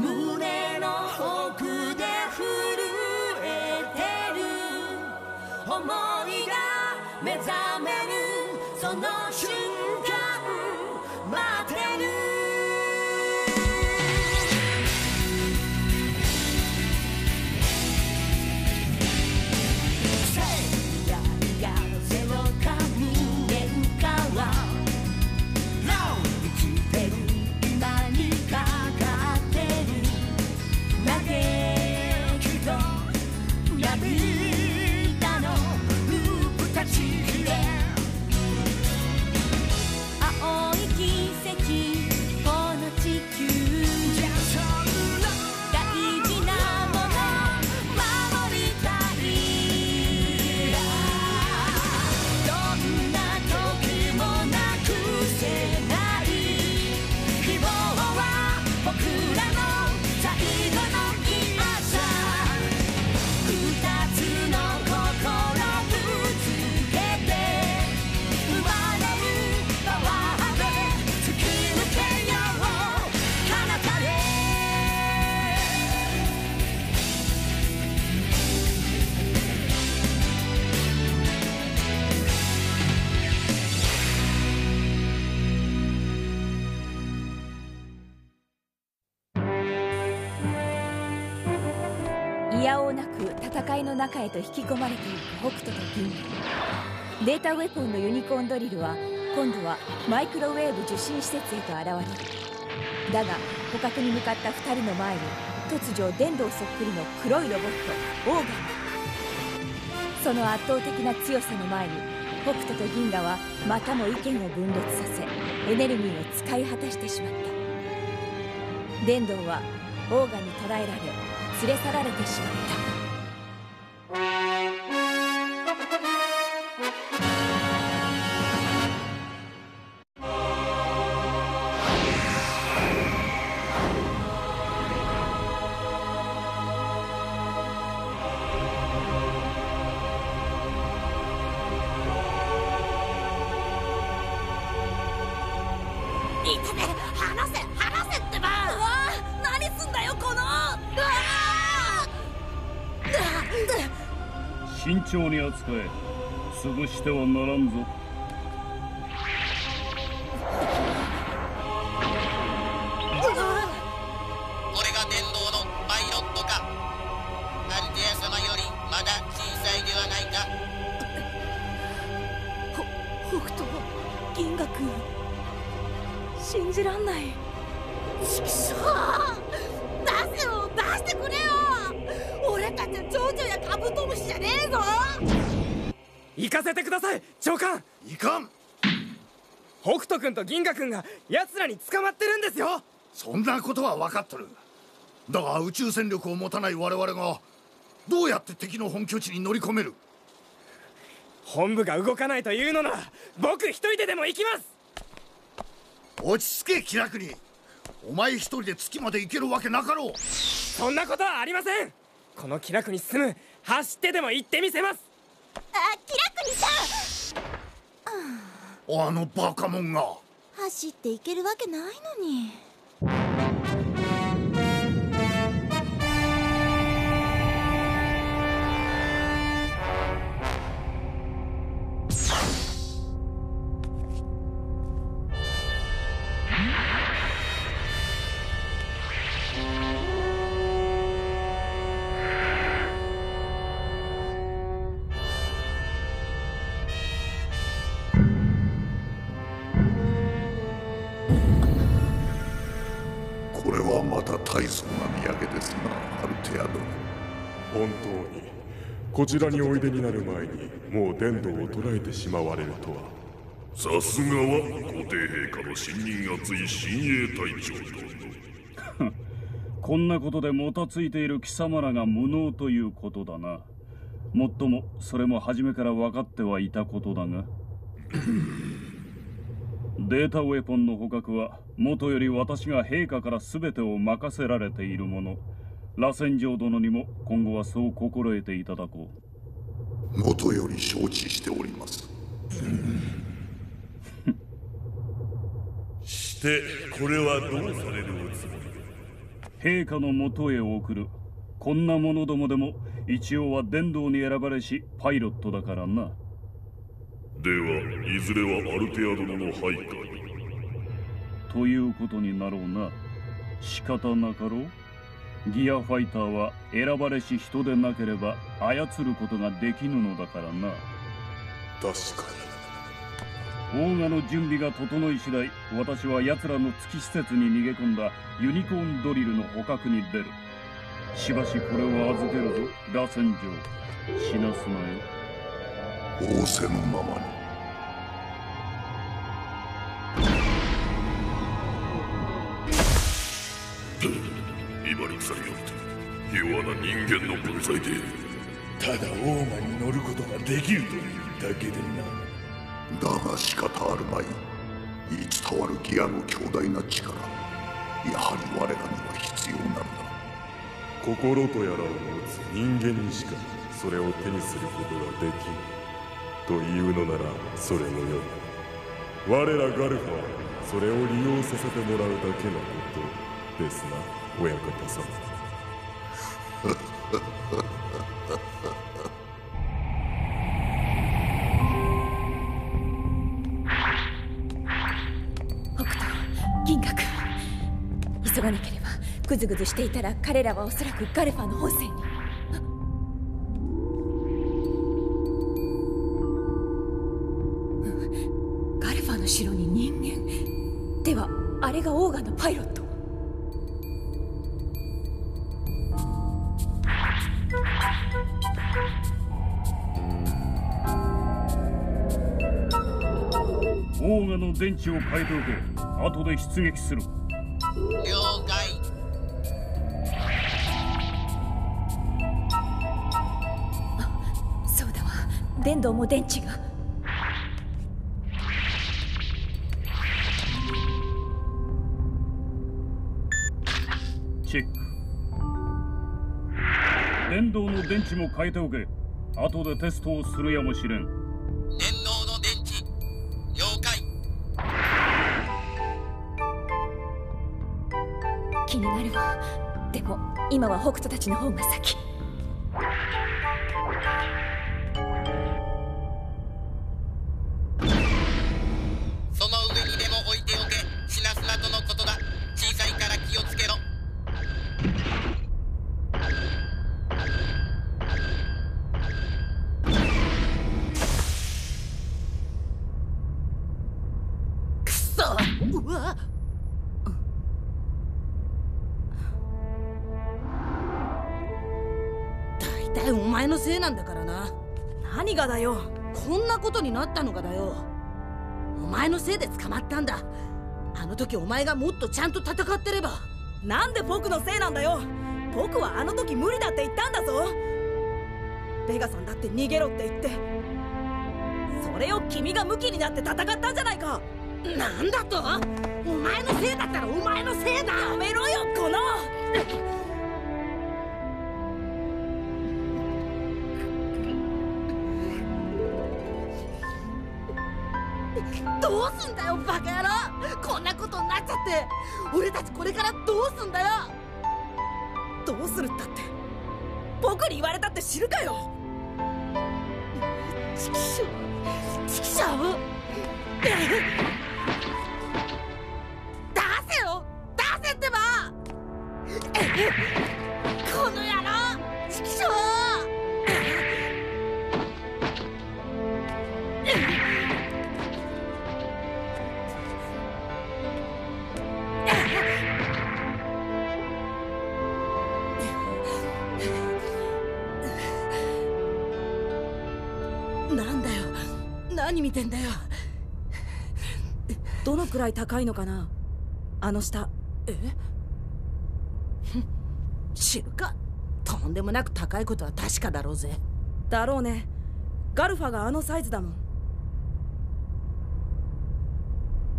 胸の奥やおうなく戦いの中へと引き込まれていく北斗と銀河。データウェポンのユニコーンドリルは今度はマイクロウェーブ受信施設へと現れるだが捕獲に向かった2人の前に突如電動そっくりの黒いロボットオーガン。その圧倒的な強さの前に北斗と銀河はまたも意見を分裂させエネルギーを使い果たしてしまった。電動はオーガに捕らえられ連れ去られてしまった。重に扱え。潰してはならんぞ。これが電動のパイロットか。アルテア様よりまだ小さいではないか。北斗銀河君。信じらんない。ちくしょう出せよ出してくれよ俺たちは蝶々やカブトムシじゃねえぞ。行かせてください長官。いかん。北斗君と銀河君が奴らに捕まってるんですよ。そんなことは分かっとる。だが宇宙戦力を持たない我々がどうやって敵の本拠地に乗り込める。本部が動かないというのなら僕一人ででも行きます。落ち着け気楽に。お前一人で月まで行けるわけなかろう。そんなことはありませんこの気楽に進む走ってでも行ってみせます。あ気楽にさあのバカモンが。走っていけるわけないのにちらにおいでになる前にもう伝道を捉えてしまわれるとは。さすがは皇帝陛下の信任厚い親衛隊長殿。こんなことでもたついている貴様らが無能ということだな。もっともそれも初めから分かってはいたことだが。データウェポンの捕獲は元より私が陛下から全てを任せられているもの螺旋状殿にも今後はそう心得ていただこう。元より承知しております。してこれはどうされるおつもり陛下のもとへ送るこんな者どもでも一応は伝道に選ばれしパイロットだからな。ではいずれはアルテア殿の配下に。ということになろうな。仕方なかろうギアファイターは選ばれし人でなければ操ることができぬのだからな。確かオーガの準備が整い次第私は奴らの月施設に逃げ込んだユニコーンドリルの捕獲に出る。しばしこれを預けるぞ螺旋状死なすなよ。仰せのままに今に鎖を弱な人間の分際でただオーガに乗ることができるというだけでな。だが仕方あるまい。言い伝わるギアの強大な力。やはり我らには必要なんだ。心とやらを持つ人間にしかそれを手にすることができん。というのならそれのよい我らガルファはそれを利用させてもらうだけのことですな親方さん北斗銀河君急がなければグズグズしていたら彼らはおそらくガルファの本線に。ガルファの城に人間。ではあれがオーガのパイロット。電池を変えておけ。後で出撃する。了解。そうだわ。電動も電池が。チェック。電動の電池も変えておけ。後でテストをするやもしれんになる。わでも今は北斗たちの方が先。大体お前のせいなんだからな。何がだよ。こんなことになったのかだよ。お前のせいで捕まったんだ。あの時お前がもっとちゃんと戦ってれば。なんで僕のせいなんだよ。僕はあの時無理だって言ったんだぞ。ベガさんだって逃げろって言って。それを君がムキになって戦ったんじゃないか。なんだと？お前のせいだったらお前のせいだ。やめろよこのよバカ野郎。こんなことになっちゃって。俺たちこれからどうすんだよ。どうするったって。僕に言われたって知るかよ。チキショウチキショウ出せよ。出せってば。くらい高いのかな？あの下。え？知るか？とんでもなく高いことは確かだろうぜ。だろうね。ガルファがあのサイズだもん。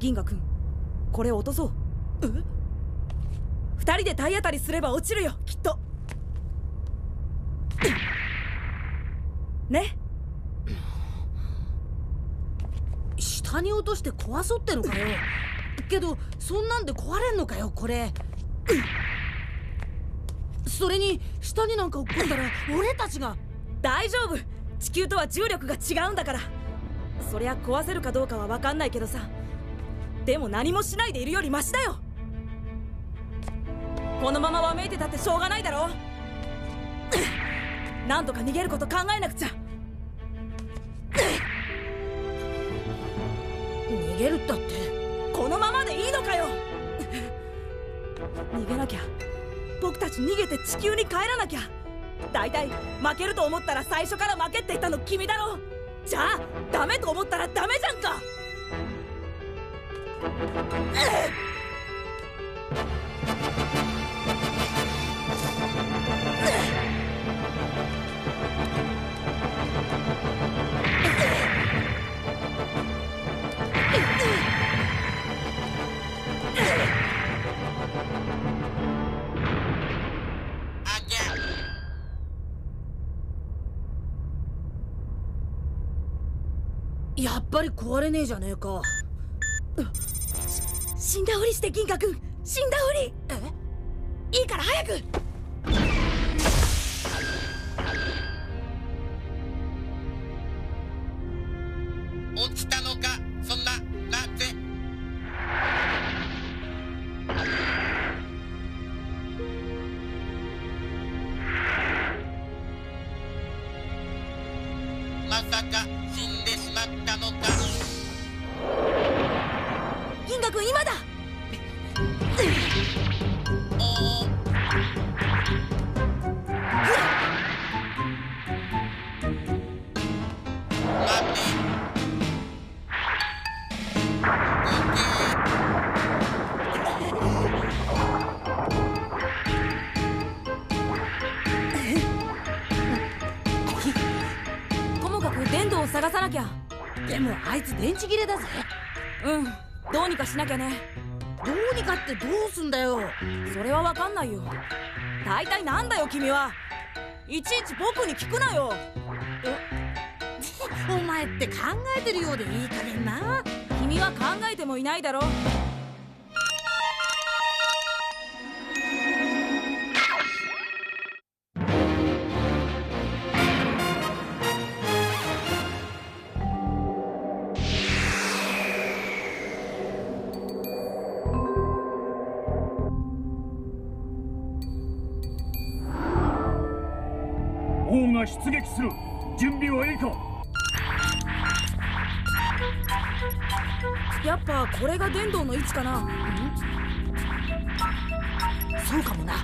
銀河君これ落とそう。え？二人で体当たりすれば落ちるよきっと。ね？下に落として壊そってのかよ。けどそんなんで壊れんのかよこれ。それに下になんか落っこんだら俺たちが。大丈夫。地球とは重力が違うんだから。そりゃ壊せるかどうかは分かんないけどさ。でも何もしないでいるよりマシだよ。このままわめいてたってしょうがないだろ。なんとか逃げること考えなくちゃ。逃げるったって。このままでいいのかよ。逃げなきゃ。僕たち逃げて地球に帰らなきゃ。大体負けると思ったら最初から負けって言ったの君だろじゃあダメと思ったらダメじゃんか。やっぱり壊れねえじゃねえか。死んだふりして銀河君死んだふり。え？いいから早く探さなきゃ。でもあいつ電池切れだぜ。うん。どうにかしなきゃね。ってどうすんだよ。それはわかんないよ。大体なんだよ君は。いちいち僕に聞くなよ。お前って考えてるようでいい加減な。君は考えてもいないだろ。出撃する。準備はいいか？やっぱこれが電動の位置かな。そうかもな。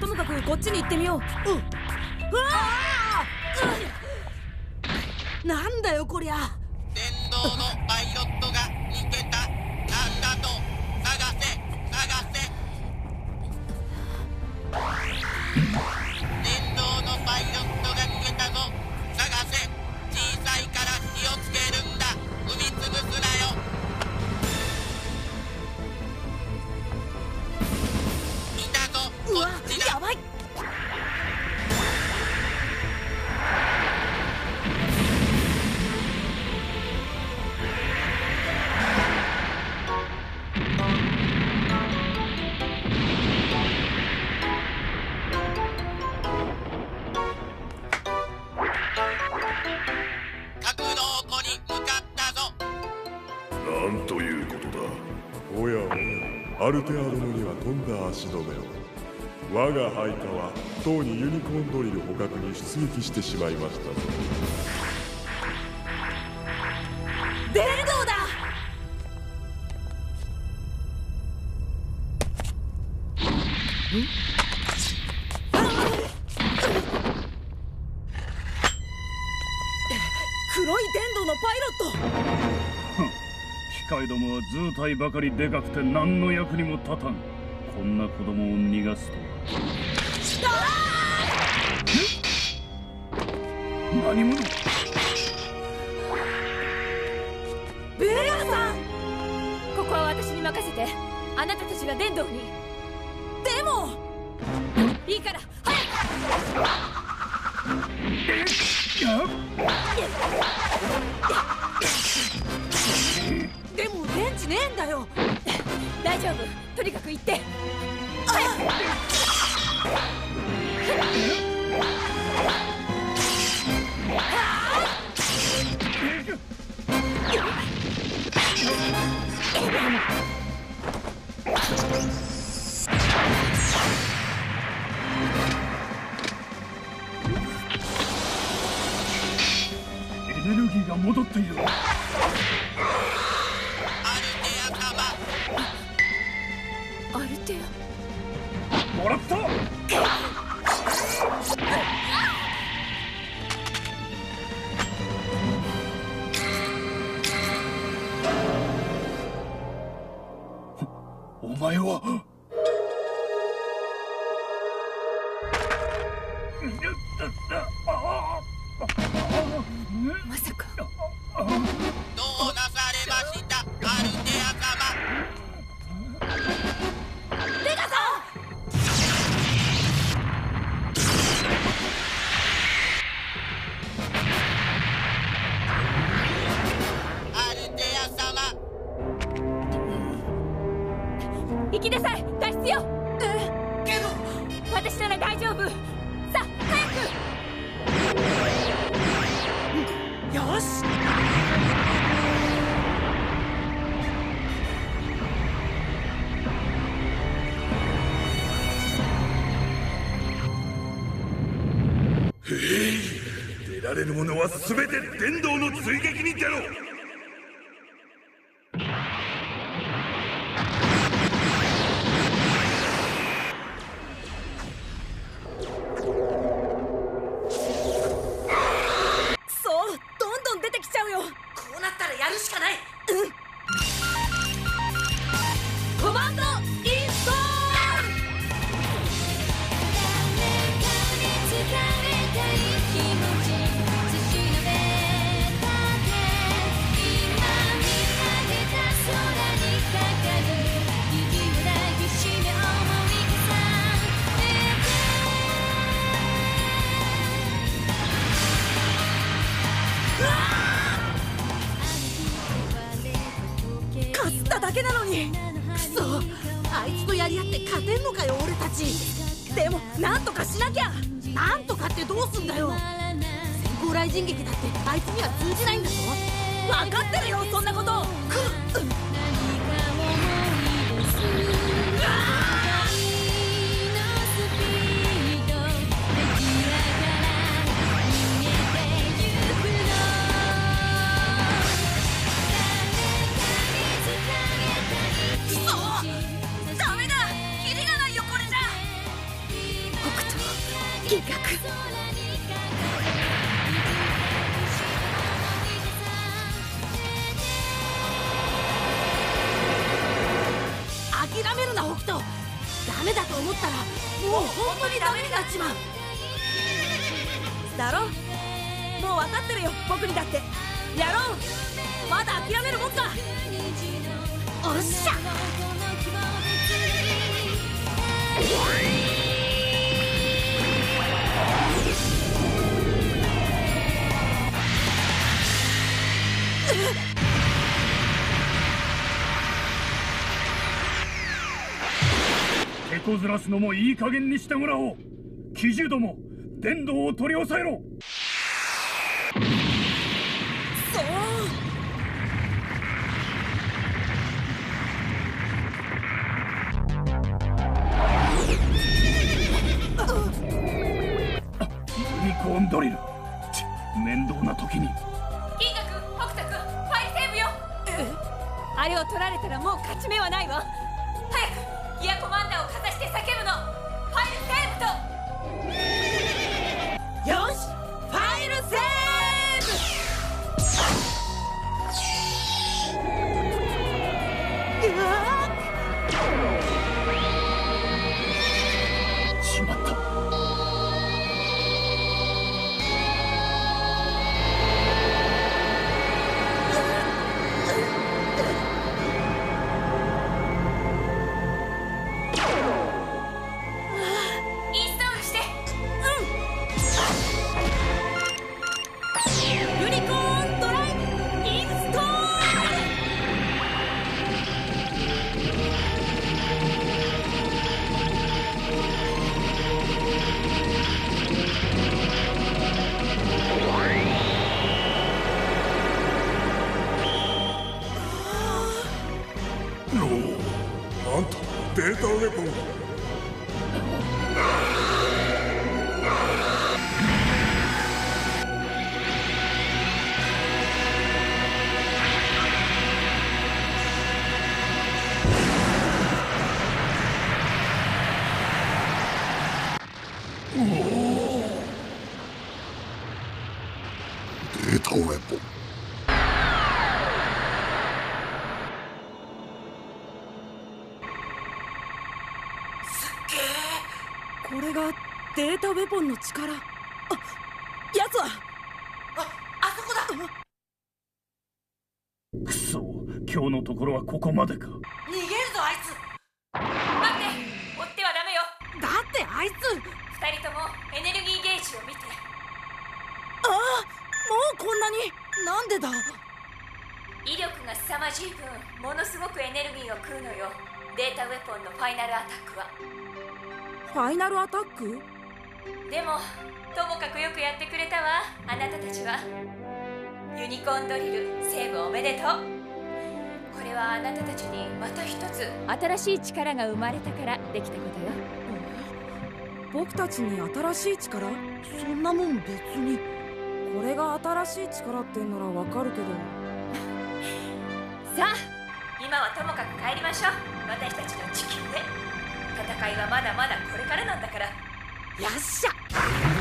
ともかくこっちに行ってみよう。うん。うわなんだよこりゃ。電動のなんということだ。おやおやアルテア殿には飛んだ足止めを。我が配下はとうにユニコーンドリル捕獲に出撃してしまいましたぞ。図体ばかりでかくて何の役にも立たん。こんな子供を逃がすとは。何者？ベガさん！ここは私に任せて。あなたたちが電動に。でも！いいから早く！でちねえんだよ。大丈夫。とにかく行って。早くエネルギーが戻っている。もらった。お前は行きなさい脱出よ。えけど。私なら大丈夫。さあ早く。よし。へい。出られる者は全て伝道の追撃に出ろ。雷神劇だってあいつには通じないんだぞ。分かってるよそんなこと。くそ！ダメだ！キきとダメだと思ったらもう本当にダメになっちまう。だろもう分かってるよ僕にだって。やろう。まだ諦めるもんか。おっしゃ。手こずらすのもいい加減にしてもらおう。奇獣ども伝道を取り押さえろ。そう。コーンドリル。ち面倒な時に。銀閣北斗君ファイルセーブよ。あれを取られたらもう勝ち目はないわデータウェポンこれがデータウェポンの力。あやつは。あそこだ。くそ今日のところはここまでか。人ともエネルギーゲージを見て。ああもうこんなに。なんでだ？威力が凄まじい分ものすごくエネルギーを食うのよ。データウェポンのファイナルアタックは。ファイナルアタック？でもともかくよくやってくれたわあなたたちは。ユニコーンドリルセーブおめでとう。これはあなたたちにまた一つ新しい力が生まれたからできたことよ僕たちに新しい力？そんなもん別に。これが新しい力ってんならわかるけど。さあ今はともかく帰りましょう。私たちの地球へ。戦いはまだまだこれからなんだから。よっしゃ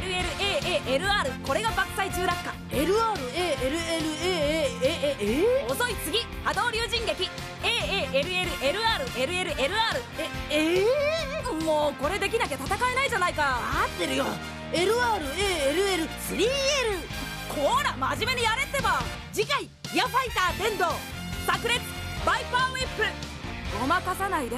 LLAALR これが爆祭重落下。LRALLAAA 遅い次波動竜神劇 AALLLRLLLR ええー、もうこれできなきゃ戦えないじゃないか合ってるよ LRALL3L こら真面目にやれってば次回ギアファイター電動炸裂バイパーウィップごまかさないで